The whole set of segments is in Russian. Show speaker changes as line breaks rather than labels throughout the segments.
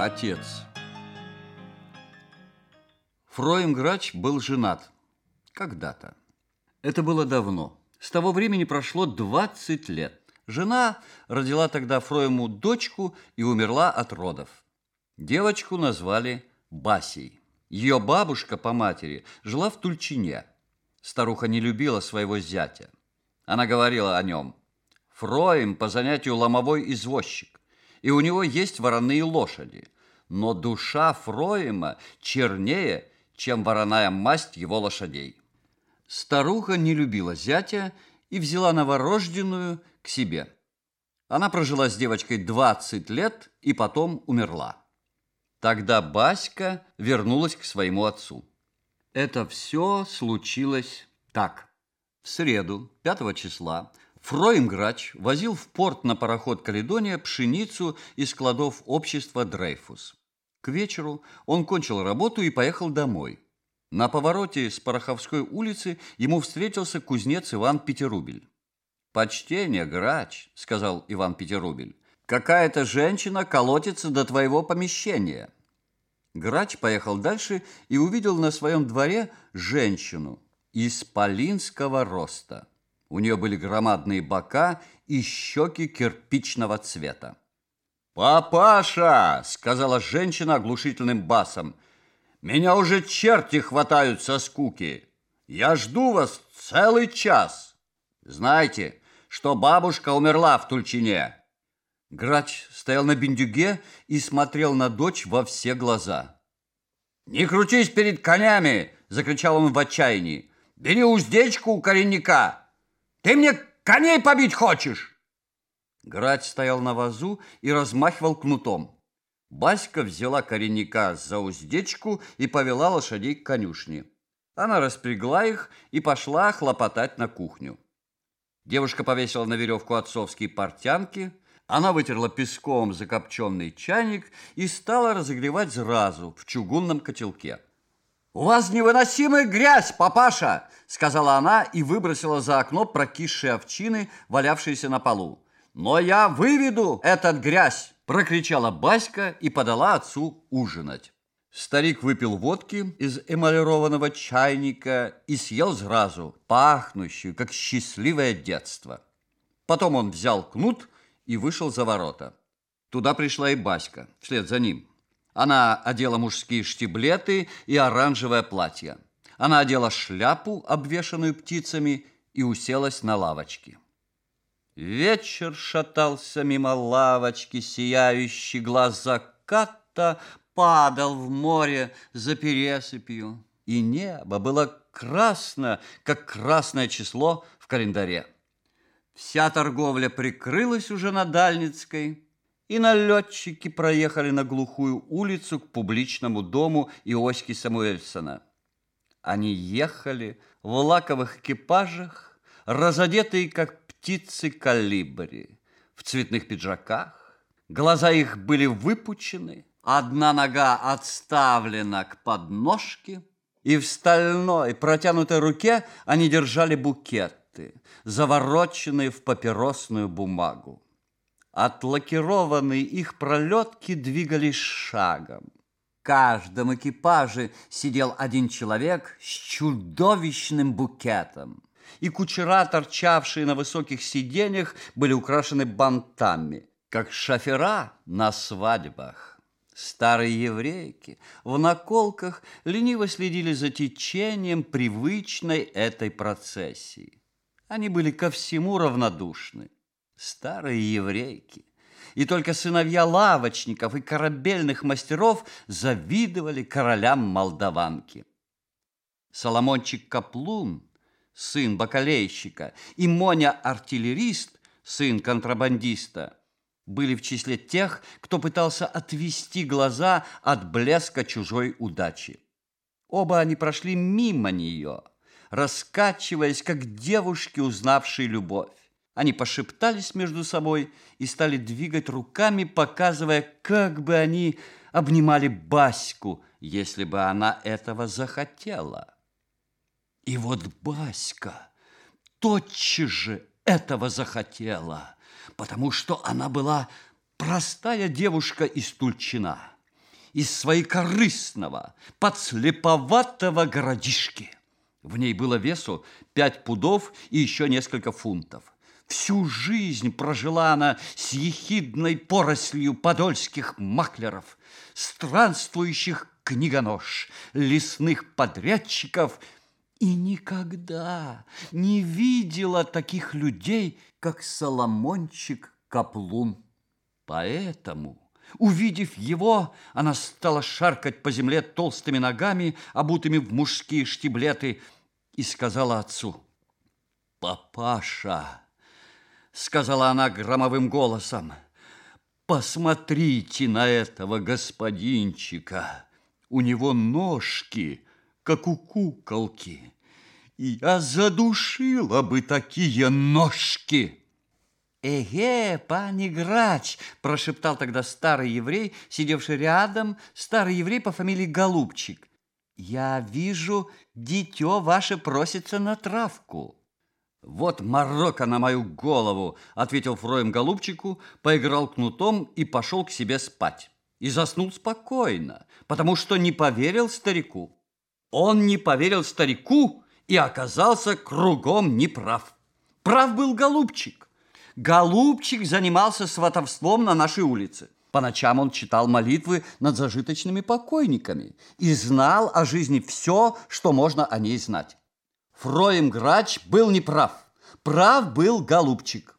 Отец. Фроем Грач был женат. Когда-то. Это было давно. С того времени прошло 20 лет. Жена родила тогда Фроему дочку и умерла от родов. Девочку назвали Басей. Ее бабушка по матери жила в Тульчине. Старуха не любила своего зятя. Она говорила о нем. Фроем по занятию ломовой извозчик и у него есть вороные лошади. Но душа Фроема чернее, чем вороная масть его лошадей. Старуха не любила зятя и взяла новорожденную к себе. Она прожила с девочкой 20 лет и потом умерла. Тогда Баська вернулась к своему отцу. Это все случилось так. В среду, 5 числа, Фроем-Грач возил в порт на пароход «Каледония» пшеницу из складов общества «Дрейфус». К вечеру он кончил работу и поехал домой. На повороте с Пороховской улицы ему встретился кузнец Иван Петерубель. «Почтение, Грач», — сказал Иван Петерубель, — «какая-то женщина колотится до твоего помещения». Грач поехал дальше и увидел на своем дворе женщину исполинского роста. У нее были громадные бока и щеки кирпичного цвета. «Папаша!» — сказала женщина оглушительным басом. «Меня уже черти хватают со скуки. Я жду вас целый час. Знаете, что бабушка умерла в Тульчине?» Грач стоял на бендюге и смотрел на дочь во все глаза. «Не крутись перед конями!» — закричал он в отчаянии. «Бери уздечку у коренника!» Ты мне коней побить хочешь? Грач стоял на вазу и размахивал кнутом. Баська взяла коренника за уздечку и повела лошадей к конюшне. Она распрягла их и пошла хлопотать на кухню. Девушка повесила на веревку отцовские портянки, она вытерла песком закопченный чайник и стала разогревать сразу в чугунном котелке. «У вас невыносимая грязь, папаша!» сказала она и выбросила за окно прокисшие овчины, валявшиеся на полу. «Но я выведу этот грязь!» прокричала Баська и подала отцу ужинать. Старик выпил водки из эмалированного чайника и съел сразу, пахнущую, как счастливое детство. Потом он взял кнут и вышел за ворота. Туда пришла и Баська, вслед за ним. Она одела мужские штиблеты и оранжевое платье. Она одела шляпу, обвешанную птицами, и уселась на лавочке. Вечер шатался мимо лавочки, сияющий глаз заката падал в море за пересыпью, и небо было красно, как красное число в календаре. Вся торговля прикрылась уже на Дальницкой, и налетчики проехали на глухую улицу к публичному дому Иоськи Самуэльсона. Они ехали в лаковых экипажах, разодетые, как птицы калибри, в цветных пиджаках. Глаза их были выпучены, одна нога отставлена к подножке, и в стальной протянутой руке они держали букеты, завороченные в папиросную бумагу. Отлакированные их пролетки двигались шагом. В каждом экипаже сидел один человек с чудовищным букетом. И кучера, торчавшие на высоких сиденьях, были украшены бантами, как шофера на свадьбах. Старые еврейки в наколках лениво следили за течением привычной этой процессии. Они были ко всему равнодушны старые еврейки. И только сыновья лавочников и корабельных мастеров завидовали королям молдаванки. Соломончик Каплун, сын бакалейщика, и Моня-артиллерист, сын контрабандиста, были в числе тех, кто пытался отвести глаза от блеска чужой удачи. Оба они прошли мимо нее, раскачиваясь, как девушки, узнавшие любовь. Они пошептались между собой и стали двигать руками, показывая, как бы они обнимали Баську, если бы она этого захотела. И вот Баська тотчас же этого захотела, потому что она была простая девушка из Тульчина. из своей корыстного, подслеповатого городишки. В ней было весу пять пудов и еще несколько фунтов. Всю жизнь прожила она с ехидной порослью подольских маклеров, странствующих книгонож, лесных подрядчиков и никогда не видела таких людей, как Соломончик Каплун. Поэтому, увидев его, она стала шаркать по земле толстыми ногами, обутыми в мужские штиблеты, и сказала отцу, «Папаша!» Сказала она громовым голосом. Посмотрите на этого господинчика. У него ножки, как у куколки. Я задушила бы такие ножки. «Эге, пани Грач!» – прошептал тогда старый еврей, сидевший рядом, старый еврей по фамилии Голубчик. «Я вижу, дитё ваше просится на травку». «Вот морока на мою голову!» – ответил Фроем голубчику, поиграл кнутом и пошел к себе спать. И заснул спокойно, потому что не поверил старику. Он не поверил старику и оказался кругом неправ. Прав был голубчик. Голубчик занимался сватовством на нашей улице. По ночам он читал молитвы над зажиточными покойниками и знал о жизни все, что можно о ней знать. Фроем Грач был неправ. Прав был голубчик.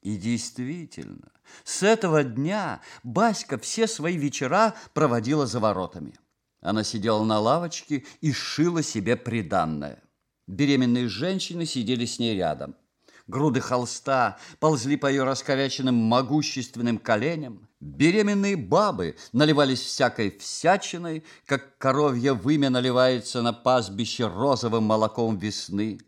И действительно, с этого дня Баська все свои вечера проводила за воротами. Она сидела на лавочке и шила себе приданное. Беременные женщины сидели с ней рядом. Груды холста ползли по ее раскоряченным могущественным коленям. Беременные бабы наливались всякой всячиной, как коровье вымя наливается на пастбище розовым молоком весны.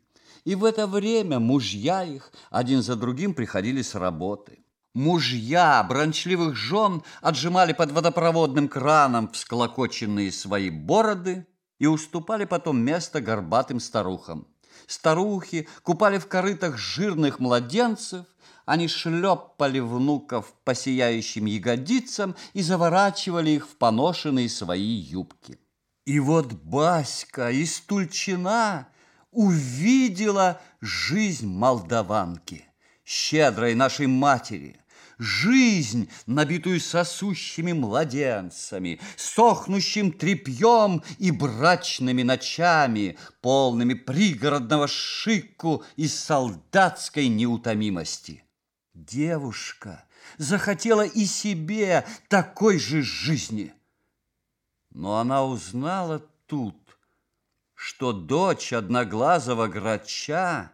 И в это время мужья их один за другим приходили с работы. Мужья брончливых жен отжимали под водопроводным краном всклокоченные свои бороды и уступали потом место горбатым старухам. Старухи купали в корытах жирных младенцев, они шлепали внуков по сияющим ягодицам и заворачивали их в поношенные свои юбки. И вот Баська из Тульчина увидела жизнь молдаванки, щедрой нашей матери – жизнь, набитую сосущими младенцами, сохнущим тряпьем и брачными ночами, полными пригородного шику и солдатской неутомимости. Девушка захотела и себе такой же жизни. Но она узнала тут, что дочь одноглазого грача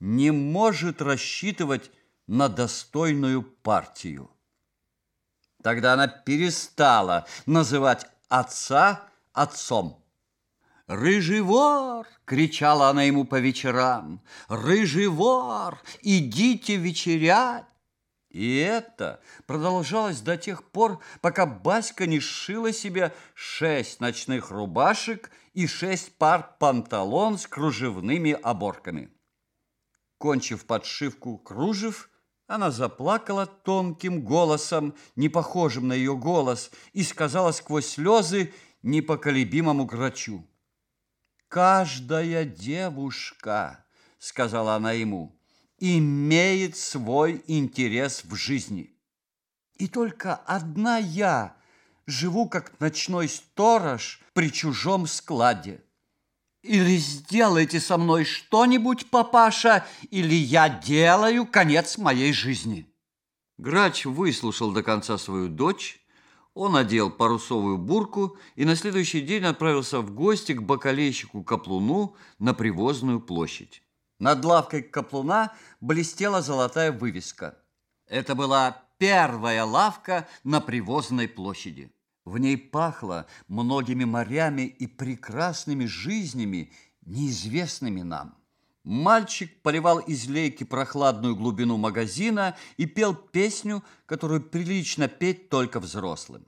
не может рассчитывать на достойную партию. Тогда она перестала называть отца отцом. «Рыжий вор!» — кричала она ему по вечерам. «Рыжий вор! Идите вечерять!» И это продолжалось до тех пор, пока Баська не сшила себе шесть ночных рубашек и шесть пар панталон с кружевными оборками. Кончив подшивку кружев, она заплакала тонким голосом, не похожим на ее голос, и сказала сквозь слезы непоколебимому грачу. «Каждая девушка, — сказала она ему, — имеет свой интерес в жизни. И только одна я живу, как ночной сторож при чужом складе. Или сделайте со мной что-нибудь, папаша, или я делаю конец моей жизни. Грач выслушал до конца свою дочь, он одел парусовую бурку и на следующий день отправился в гости к бакалейщику Каплуну на Привозную площадь. Над лавкой Каплуна блестела золотая вывеска. Это была первая лавка на Привозной площади. В ней пахло многими морями и прекрасными жизнями, неизвестными нам. Мальчик поливал из лейки прохладную глубину магазина и пел песню, которую прилично петь только взрослым.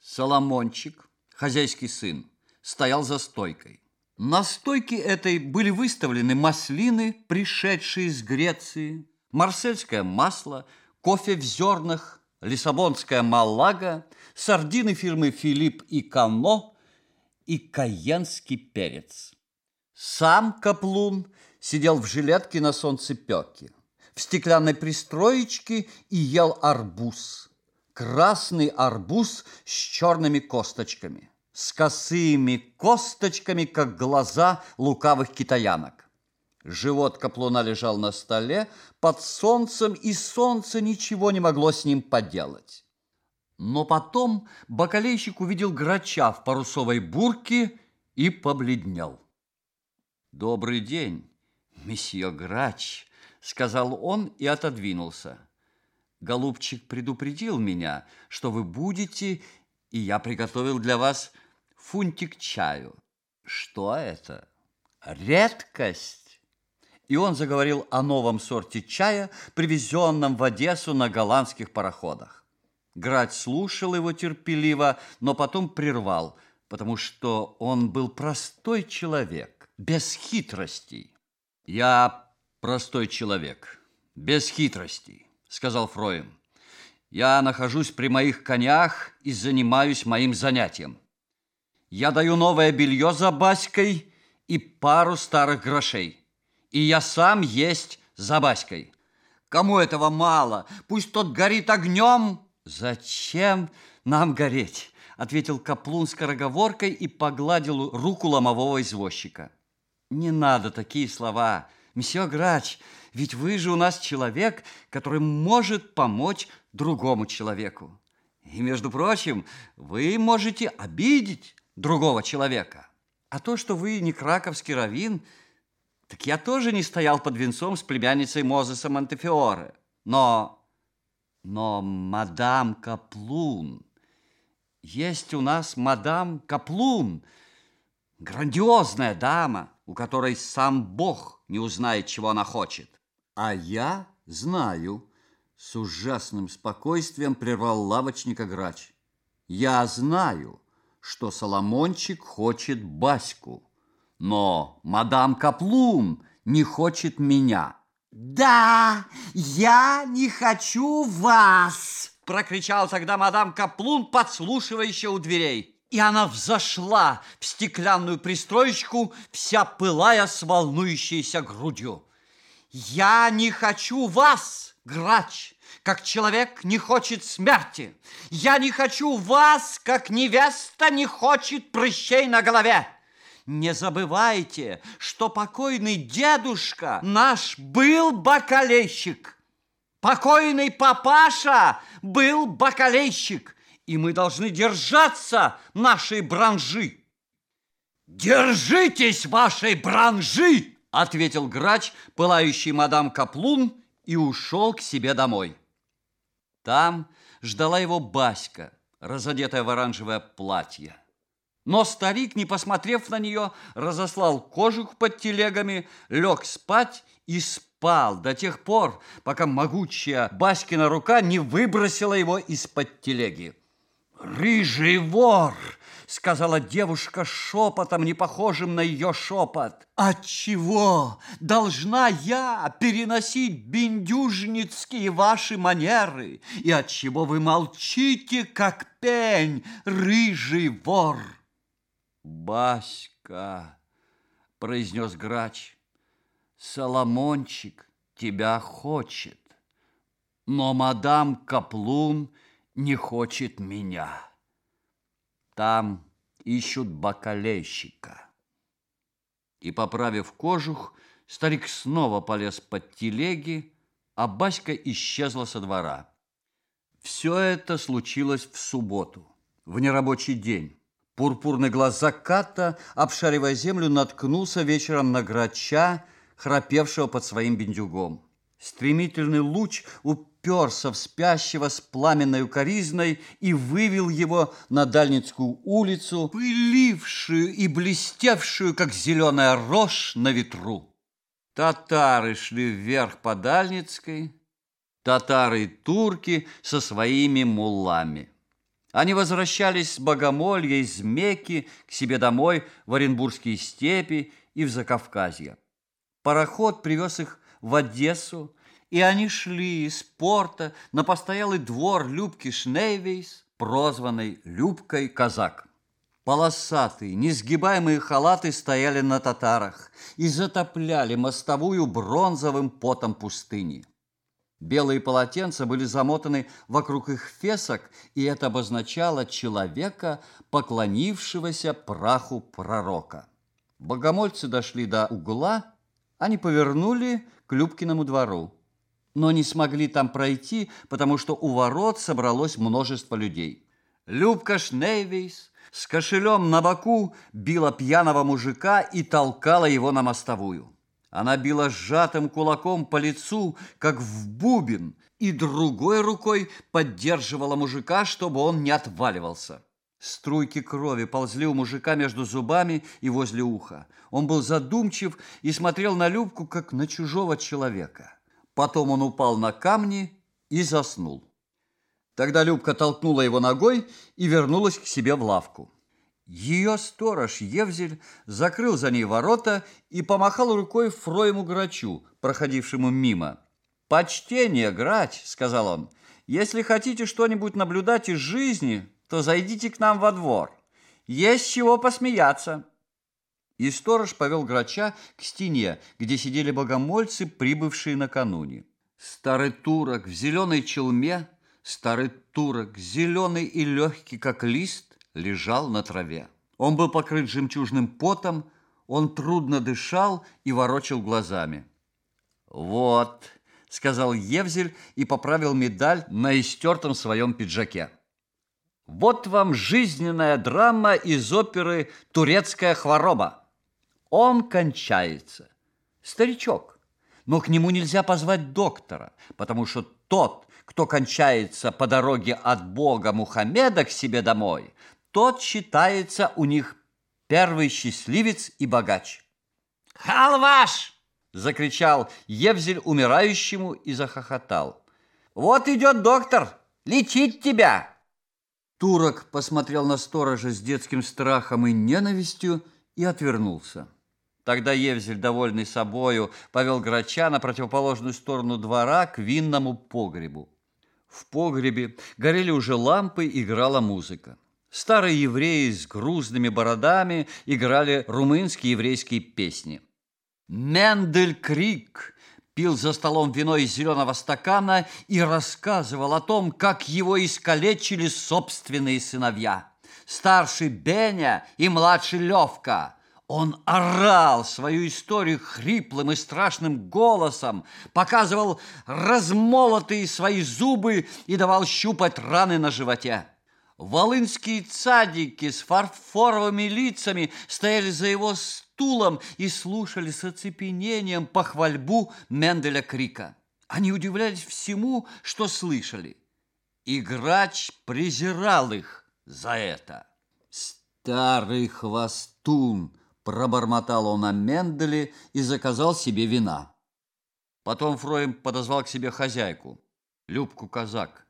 Соломончик, хозяйский сын, стоял за стойкой. На стойке этой были выставлены маслины, пришедшие из Греции, марсельское масло, кофе в зернах, лиссабонская Малага, сардины фирмы «Филипп и Кано» и каенский перец. Сам Каплун сидел в жилетке на солнцепеке, в стеклянной пристроечке и ел арбуз. Красный арбуз с черными косточками, с косыми косточками, как глаза лукавых китаянок. Живот Каплуна лежал на столе под солнцем, и солнце ничего не могло с ним поделать. Но потом бакалейщик увидел грача в парусовой бурке и побледнел. «Добрый день, месье Грач», — сказал он и отодвинулся. «Голубчик предупредил меня, что вы будете, и я приготовил для вас фунтик чаю. Что это? Редкость!» И он заговорил о новом сорте чая, привезенном в Одессу на голландских пароходах. Грач слушал его терпеливо, но потом прервал, потому что он был простой человек без хитростей. Я простой человек, без хитростей, сказал Фроем. Я нахожусь при моих конях и занимаюсь моим занятием. Я даю новое белье за Баськой и пару старых грошей. И я сам есть за Баськой. Кому этого мало? Пусть тот горит огнем. Зачем нам гореть? Ответил Каплун скороговоркой и погладил руку ломового извозчика. Не надо такие слова. Месье Грач, ведь вы же у нас человек, который может помочь другому человеку. И, между прочим, вы можете обидеть другого человека. А то, что вы не краковский раввин, так я тоже не стоял под венцом с племянницей Мозеса Монтефиоре. Но, но мадам Каплун, есть у нас мадам Каплун, грандиозная дама, у которой сам Бог не узнает, чего она хочет. А я знаю, с ужасным спокойствием прервал лавочника грач. Я знаю, что Соломончик хочет Баську, но мадам Каплун не хочет меня.
Да, я не хочу вас,
прокричал тогда мадам Каплун, подслушивающая у дверей и она взошла в стеклянную пристроечку, вся пылая с волнующейся грудью. «Я не хочу вас, грач, как человек не хочет смерти. Я не хочу вас, как невеста не хочет прыщей на голове. Не забывайте, что покойный дедушка наш был бакалейщик. Покойный папаша был бакалейщик и мы должны держаться нашей бранжи. «Держитесь вашей бранжи!» – ответил грач, пылающий мадам Каплун, и ушел к себе домой. Там ждала его Баська, разодетая в оранжевое платье. Но старик, не посмотрев на нее, разослал кожух под телегами, лег спать и спал до тех пор, пока могучая Баськина рука не выбросила его из-под телеги. «Рыжий вор!» — сказала девушка шепотом, не похожим на ее шепот. «Отчего должна я переносить бендюжницкие ваши манеры? И отчего вы молчите, как пень, рыжий вор?» «Баська!» — произнес грач. «Соломончик тебя хочет, но мадам Каплун — не хочет меня. Там ищут бакалейщика. И, поправив кожух, старик снова полез под телеги, а Баська исчезла со двора. Все это случилось в субботу, в нерабочий день. Пурпурный глаз заката, обшаривая землю, наткнулся вечером на грача, храпевшего под своим бендюгом. Стремительный луч уперся в спящего с пламенной укоризной и вывел его на Дальницкую улицу, пылившую и блестевшую, как зеленая рожь на ветру. Татары шли вверх по Дальницкой, татары и турки со своими мулами. Они возвращались с Богомолья из Мекки к себе домой в Оренбургские степи и в Закавказье. Пароход привез их в Одессу, и они шли из порта на постоялый двор Любки Шнейвейс, прозванной Любкой Казак. Полосатые, несгибаемые халаты стояли на татарах и затопляли мостовую бронзовым потом пустыни. Белые полотенца были замотаны вокруг их фесок, и это обозначало человека, поклонившегося праху пророка. Богомольцы дошли до угла, они повернули к Любкиному двору, но не смогли там пройти, потому что у ворот собралось множество людей. Любка Шнейвейс с кошелем на боку била пьяного мужика и толкала его на мостовую. Она била сжатым кулаком по лицу, как в бубен, и другой рукой поддерживала мужика, чтобы он не отваливался. Струйки крови ползли у мужика между зубами и возле уха. Он был задумчив и смотрел на Любку, как на чужого человека. Потом он упал на камни и заснул. Тогда Любка толкнула его ногой и вернулась к себе в лавку. Ее сторож Евзель закрыл за ней ворота и помахал рукой Фроему Грачу, проходившему мимо. «Почтение, Грач!» — сказал он. «Если хотите что-нибудь наблюдать из жизни, то зайдите к нам во двор. Есть чего посмеяться». И сторож повел Грача к стене, где сидели богомольцы, прибывшие накануне. Старый турок в зеленой челме, старый турок, зеленый и легкий, как лист, лежал на траве. Он был покрыт жемчужным потом, он трудно дышал и ворочал глазами. «Вот», — сказал Евзель и поправил медаль на истертом своем пиджаке. «Вот вам жизненная драма из оперы «Турецкая хвороба». Он кончается. Старичок. Но к нему нельзя позвать доктора, потому что тот, кто кончается по дороге от Бога Мухаммеда к себе домой, тот считается у них первый счастливец и богач.
«Халваш!»
– закричал Евзель умирающему и захохотал. «Вот идет доктор, лечить тебя!» Турок посмотрел на сторожа с детским страхом и ненавистью и отвернулся. Тогда Евзель, довольный собою, повел грача на противоположную сторону двора к винному погребу. В погребе горели уже лампы, играла музыка. Старые евреи с грузными бородами играли румынские еврейские песни. Мендель Крик пил за столом вино из зеленого стакана и рассказывал о том, как его искалечили собственные сыновья. Старший Беня и младший Левка. Он орал свою историю хриплым и страшным голосом, показывал размолотые свои зубы и давал щупать раны на животе. Волынские цадики с фарфоровыми лицами стояли за его стулом и слушали с оцепенением похвальбу Менделя Крика. Они удивлялись всему, что слышали. И грач презирал их за это. «Старый хвостун!» – пробормотал он о Менделе и заказал себе вина. Потом Фроем подозвал к себе хозяйку, Любку Казак.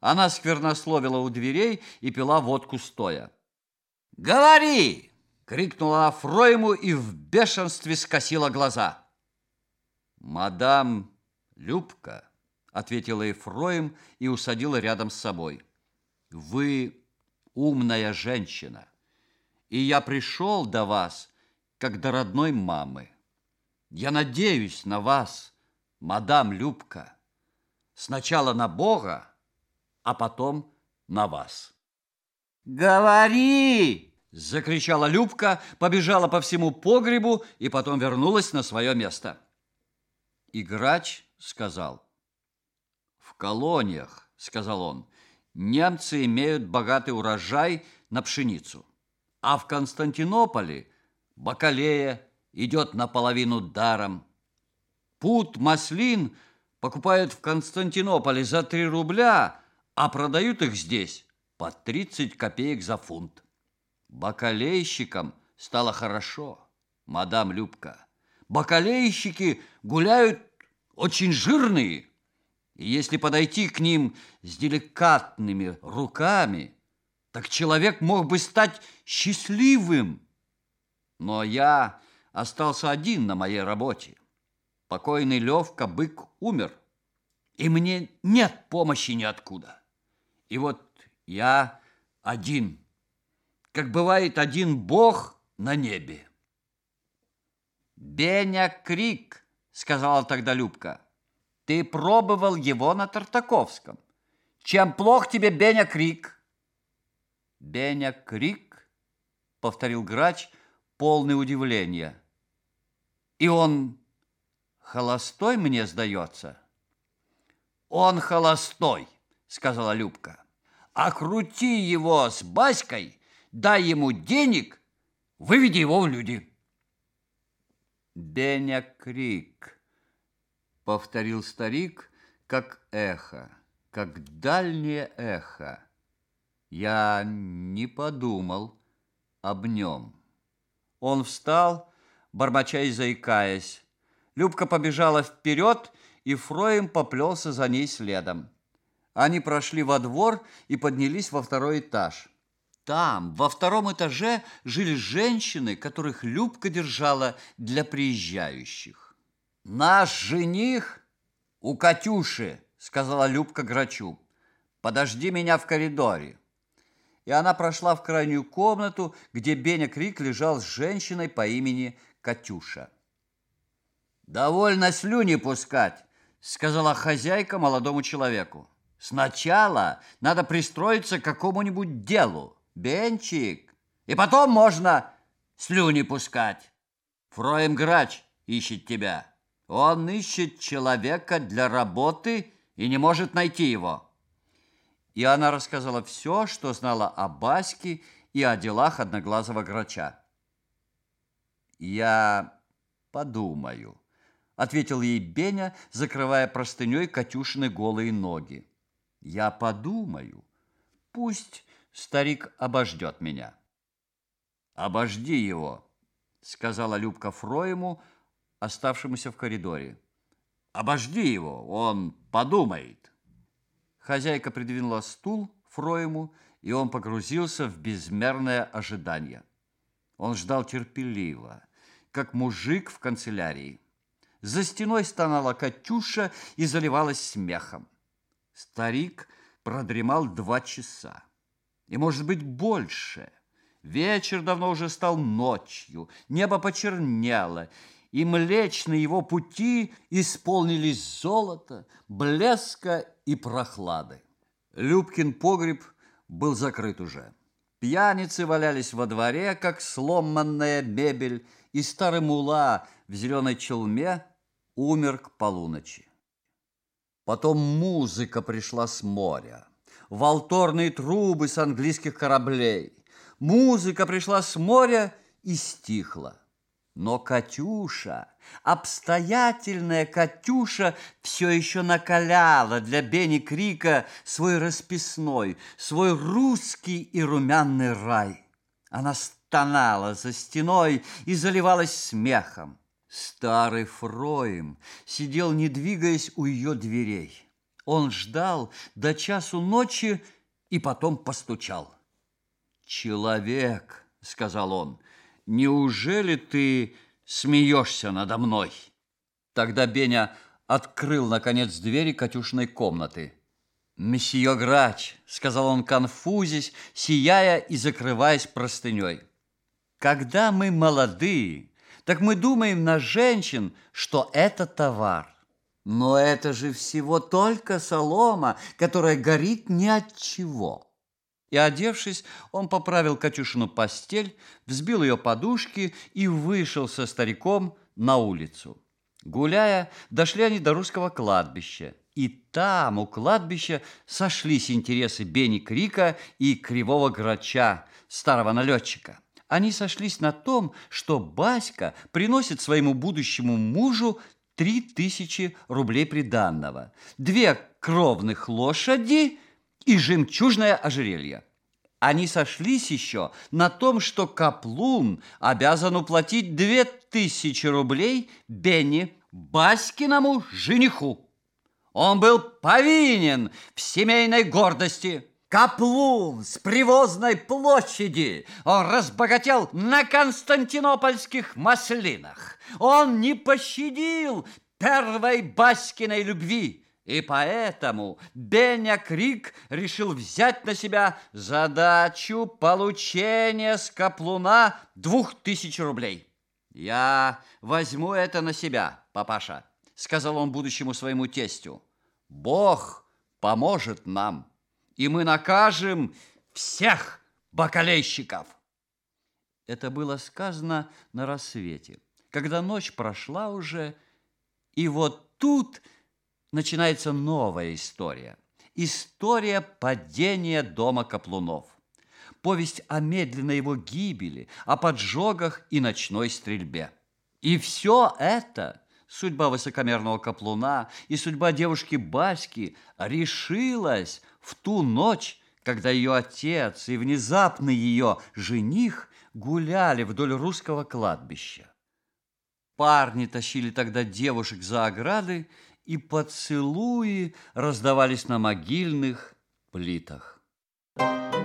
Она сквернословила у дверей и пила водку стоя. «Говори!» — крикнула Афроему и в бешенстве скосила глаза. «Мадам Любка», — ответила Ефроем и усадила рядом с собой. «Вы умная женщина, и я пришел до вас, как до родной мамы. Я надеюсь на вас, мадам Любка, сначала на Бога, а потом на вас.
«Говори!»
– закричала Любка, побежала по всему погребу и потом вернулась на свое место. И грач сказал, «В колониях, – сказал он, – немцы имеют богатый урожай на пшеницу, а в Константинополе бакалея идет наполовину даром. Пут маслин покупают в Константинополе за три рубля – а продают их здесь по 30 копеек за фунт. Бакалейщикам стало хорошо, мадам Любка. Бакалейщики гуляют очень жирные, и если подойти к ним с деликатными руками, так человек мог бы стать счастливым. Но я остался один на моей работе. Покойный Левка Бык умер, и мне нет помощи ниоткуда. И вот я один, как бывает один Бог на небе. «Беня Крик», — сказала тогда Любка, — «ты пробовал его на Тартаковском. Чем плох тебе Беня Крик?» «Беня Крик», — повторил грач, полный удивления. «И он холостой, мне сдается?» «Он холостой», — сказала Любка. «А крути его с Баськой, дай ему денег, выведи его в люди». «Беня Крик», — повторил старик, как эхо, как дальнее эхо. Я не подумал об нем. Он встал, бормоча и заикаясь. Любка побежала вперед, и Фроем поплелся за ней следом. Они прошли во двор и поднялись во второй этаж. Там, во втором этаже, жили женщины, которых Любка держала для приезжающих. «Наш жених у Катюши», — сказала Любка Грачу. «Подожди меня в коридоре». И она прошла в крайнюю комнату, где Беня Крик лежал с женщиной по имени Катюша. «Довольно слюни пускать», — сказала хозяйка молодому человеку. «Сначала надо пристроиться к какому-нибудь делу». Бенчик, и потом можно слюни пускать. Фроем Грач ищет тебя. Он ищет человека для работы и не может найти его. И она рассказала все, что знала о Баске и о делах Одноглазого Грача. «Я подумаю», — ответил ей Беня, закрывая простыней Катюшины голые ноги. «Я подумаю. Пусть старик обождет меня. Обожди его, сказала Любка Фроему, оставшемуся в коридоре. Обожди его, он подумает. Хозяйка придвинула стул Фроему, и он погрузился в безмерное ожидание. Он ждал терпеливо, как мужик в канцелярии. За стеной стонала Катюша и заливалась смехом. Старик продремал два часа и, может быть, больше. Вечер давно уже стал ночью, небо почернело, и млечные его пути исполнились золота, блеска и прохлады. Любкин погреб был закрыт уже. Пьяницы валялись во дворе, как сломанная мебель, и старый мула в зеленой челме умер к полуночи. Потом музыка пришла с моря волторные трубы с английских кораблей. Музыка пришла с моря и стихла. Но Катюша, обстоятельная Катюша, все еще накаляла для Бени Крика свой расписной, свой русский и румяный рай. Она стонала за стеной и заливалась смехом. Старый Фроем сидел, не двигаясь у ее дверей. Он ждал до часу ночи и потом постучал. «Человек», — сказал он, — «неужели ты смеешься надо мной?» Тогда Беня открыл, наконец, двери Катюшиной комнаты. «Месье Грач», — сказал он, конфузясь, сияя и закрываясь простыней. «Когда мы молодые, так мы думаем на женщин, что это товар. Но это же всего только солома, которая горит ни от чего. И, одевшись, он поправил Катюшину постель, взбил ее подушки и вышел со стариком на улицу. Гуляя, дошли они до русского кладбища. И там, у кладбища, сошлись интересы Бени Крика и Кривого Грача, старого налетчика. Они сошлись на том, что Баська приносит своему будущему мужу три тысячи рублей приданного, две кровных лошади и жемчужное ожерелье. Они сошлись еще на том, что Каплун обязан уплатить две тысячи рублей Бенни, Баськиному жениху. Он был повинен в семейной гордости – Каплун с привозной площади. Он разбогател на константинопольских маслинах. Он не пощадил первой Баскиной любви. И поэтому Беня Крик решил взять на себя задачу получения с Каплуна двух тысяч рублей. «Я возьму это на себя, папаша», — сказал он будущему своему тестю. «Бог поможет нам, и мы накажем всех бакалейщиков». Это было сказано на рассвете, когда ночь прошла уже, и вот тут начинается новая история. История падения дома Каплунов. Повесть о медленной его гибели, о поджогах и ночной стрельбе. И все это, судьба высокомерного Каплуна и судьба девушки Баски, решилась в ту ночь, когда ее отец и внезапный ее жених гуляли вдоль русского кладбища. Парни тащили тогда девушек за ограды и поцелуи раздавались на могильных плитах. Thank.